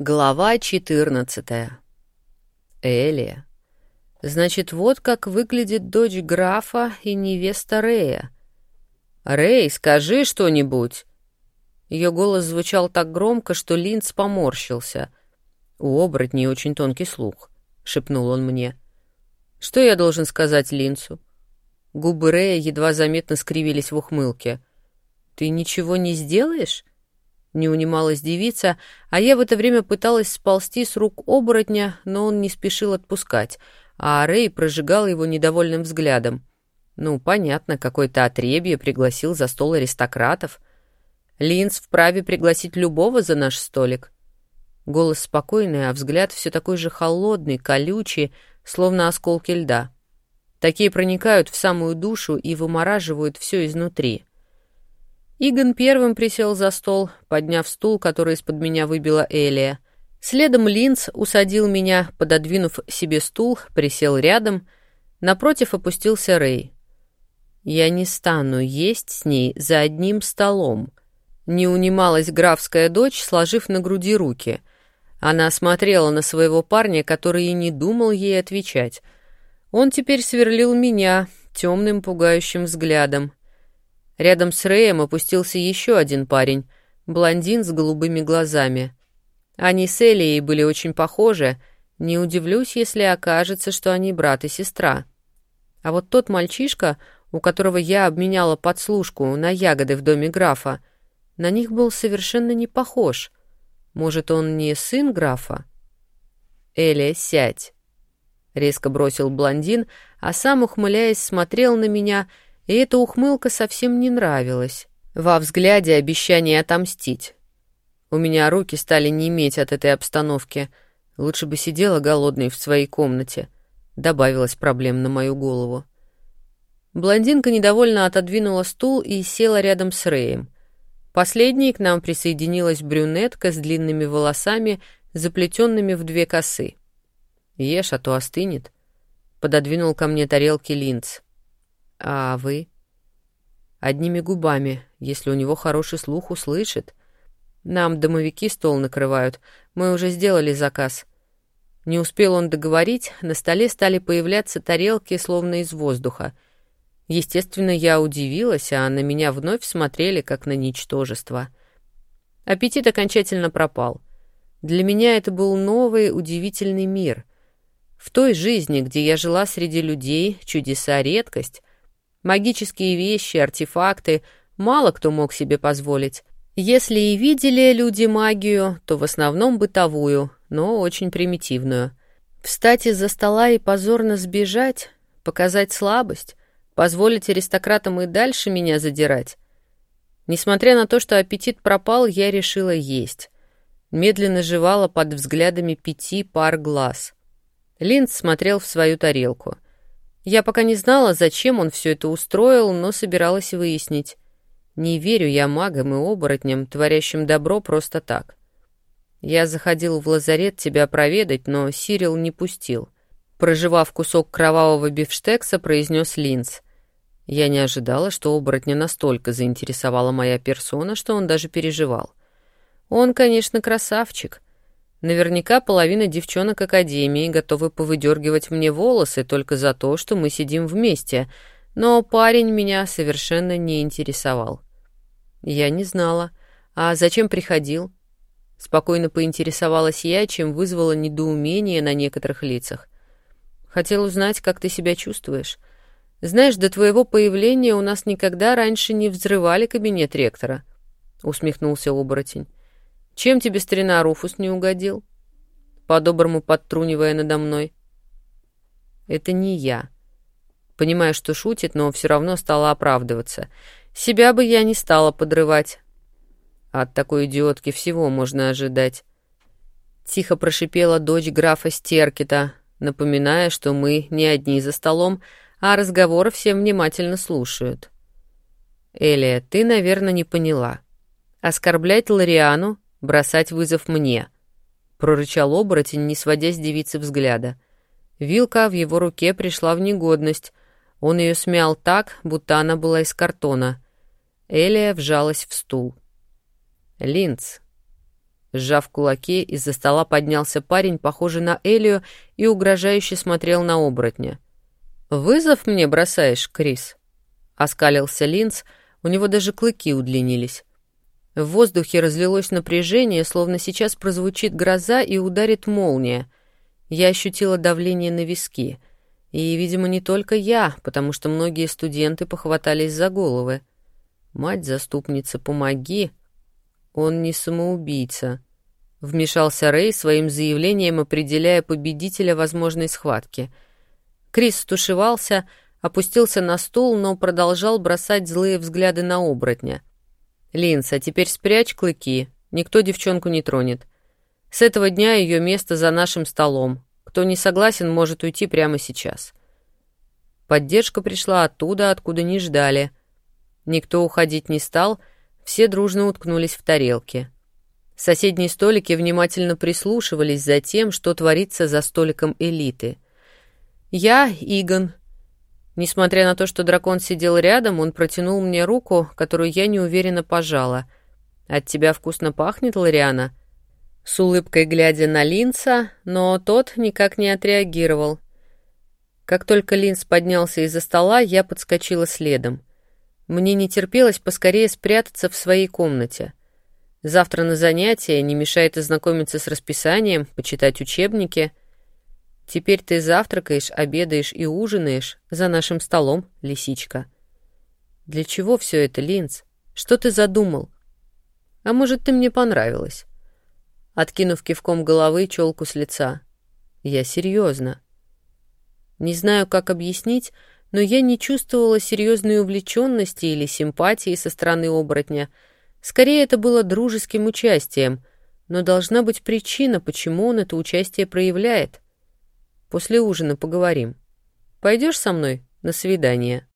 Глава 14. Элия. Значит, вот как выглядит дочь графа и невеста Рея. «Рэй, скажи что-нибудь!» Ее голос звучал так громко, что Линц поморщился. «У оборотней очень тонкий слух», — шепнул он мне. «Что я должен сказать Линцу?» Губы Рея едва заметно скривились в ухмылке. «Ты ничего не сделаешь?» Не унималась девица, а я в это время пыталась сползти с рук оборотня, но он не спешил отпускать, а Рэй прожигал его недовольным взглядом. Ну, понятно, какой-то отребье пригласил за стол аристократов. Линц вправе пригласить любого за наш столик. Голос спокойный, а взгляд все такой же холодный, колючий, словно осколки льда. Такие проникают в самую душу и вымораживают все изнутри. Игон первым присел за стол, подняв стул, который из-под меня выбила Элия. Следом Линц усадил меня, пододвинув себе стул, присел рядом. Напротив опустился Рэй. «Я не стану есть с ней за одним столом», — не унималась графская дочь, сложив на груди руки. Она смотрела на своего парня, который и не думал ей отвечать. Он теперь сверлил меня темным пугающим взглядом. Рядом с Рэем опустился еще один парень, блондин с голубыми глазами. Они с Элией были очень похожи, не удивлюсь, если окажется, что они брат и сестра. А вот тот мальчишка, у которого я обменяла подслушку на ягоды в доме графа, на них был совершенно не похож. Может, он не сын графа? «Эля, сядь!» — резко бросил блондин, а сам, ухмыляясь, смотрел на меня — и эта ухмылка совсем не нравилась. Во взгляде обещание отомстить. У меня руки стали неметь от этой обстановки. Лучше бы сидела голодной в своей комнате. Добавилась проблем на мою голову. Блондинка недовольно отодвинула стул и села рядом с Рэем. Последней к нам присоединилась брюнетка с длинными волосами, заплетенными в две косы. «Ешь, а то остынет», — пододвинул ко мне тарелки линц. А вы? Одними губами, если у него хороший слух, услышит. Нам домовики стол накрывают. Мы уже сделали заказ. Не успел он договорить, на столе стали появляться тарелки, словно из воздуха. Естественно, я удивилась, а на меня вновь смотрели, как на ничтожество. Аппетит окончательно пропал. Для меня это был новый, удивительный мир. В той жизни, где я жила среди людей, чудеса — редкость — Магические вещи, артефакты мало кто мог себе позволить. Если и видели люди магию, то в основном бытовую, но очень примитивную. Встать из-за стола и позорно сбежать, показать слабость, позволить аристократам и дальше меня задирать. Несмотря на то, что аппетит пропал, я решила есть. Медленно жевала под взглядами пяти пар глаз. Линд смотрел в свою тарелку. Я пока не знала, зачем он все это устроил, но собиралась выяснить. Не верю я магам и оборотням, творящим добро просто так. Я заходил в лазарет тебя проведать, но Сирил не пустил. Проживав кусок кровавого бифштекса, произнес Линз. Я не ожидала, что оборотня настолько заинтересовала моя персона, что он даже переживал. Он, конечно, красавчик, Наверняка половина девчонок Академии готовы повыдергивать мне волосы только за то, что мы сидим вместе, но парень меня совершенно не интересовал. Я не знала. А зачем приходил? Спокойно поинтересовалась я, чем вызвала недоумение на некоторых лицах. Хотел узнать, как ты себя чувствуешь. Знаешь, до твоего появления у нас никогда раньше не взрывали кабинет ректора, — усмехнулся оборотень. Чем тебе старина Руфус не угодил? По-доброму подтрунивая надо мной. Это не я. Понимая, что шутит, но все равно стала оправдываться. Себя бы я не стала подрывать. От такой идиотки всего можно ожидать. Тихо прошипела дочь графа Стеркета, напоминая, что мы не одни за столом, а разговор все внимательно слушают. «Элия, ты, наверное, не поняла. Оскорблять Лориану бросать вызов мне», — прорычал оборотень, не сводя с девицы взгляда. Вилка в его руке пришла в негодность. Он ее смял так, будто она была из картона. Элия вжалась в стул. «Линц». Сжав кулаки, из-за стола поднялся парень, похожий на Элию, и угрожающе смотрел на оборотня. «Вызов мне бросаешь, Крис?» — оскалился Линц, у него даже клыки удлинились. В воздухе разлилось напряжение, словно сейчас прозвучит гроза и ударит молния. Я ощутила давление на виски. И, видимо, не только я, потому что многие студенты похватались за головы. «Мать-заступница, помоги!» «Он не самоубийца», — вмешался Рэй своим заявлением, определяя победителя возможной схватки. Крис стушевался, опустился на стул, но продолжал бросать злые взгляды на оборотня. «Линс, а теперь спрячь клыки, никто девчонку не тронет. С этого дня ее место за нашим столом. Кто не согласен, может уйти прямо сейчас». Поддержка пришла оттуда, откуда не ждали. Никто уходить не стал — все дружно уткнулись в тарелки. Соседние столики внимательно прислушивались за тем, что творится за столиком элиты. Я, Игон. Несмотря на то, что дракон сидел рядом, он протянул мне руку, которую я неуверенно пожала. «От тебя вкусно пахнет, Лориана?» С улыбкой глядя на Линца, но тот никак не отреагировал. Как только Линц поднялся из-за стола, я подскочила следом — мне не терпелось поскорее спрятаться в своей комнате. Завтра на занятия не мешает ознакомиться с расписанием, почитать учебники. Теперь ты завтракаешь, обедаешь и ужинаешь за нашим столом, лисичка. Для чего все это, Линц? Что ты задумал? А может, ты мне понравилась? Откинув кивком головы челку с лица. Я серьезно. Не знаю, как объяснить, но я не чувствовала серьезной увлеченности или симпатии со стороны оборотня. Скорее, это было дружеским участием, но должна быть причина, почему он это участие проявляет. После ужина поговорим. Пойдешь со мной на свидание?»